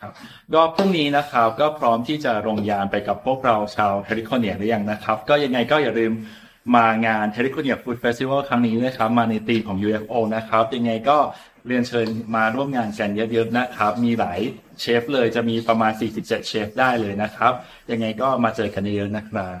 ครับก็พรุ่งนี้นะครับก็พร้อมที่จะลงยานไปกับพวกเราชาว Heliconia หรือยังนะครับ ก็ยังไงก็อย่าลืมมางาน Heliconia Food Festival ครั้งนี้นะครับ มาในธีมของ UFO นะครับ ยังไงก็เรียนเชิญมาร่วมงานกันเยอะๆนะครับ มีหลายเชฟเลยจะมีประมาณ 47 เชฟได้เลยนะครับ ยังไงก็มาเจอกันเยอะๆนะครับ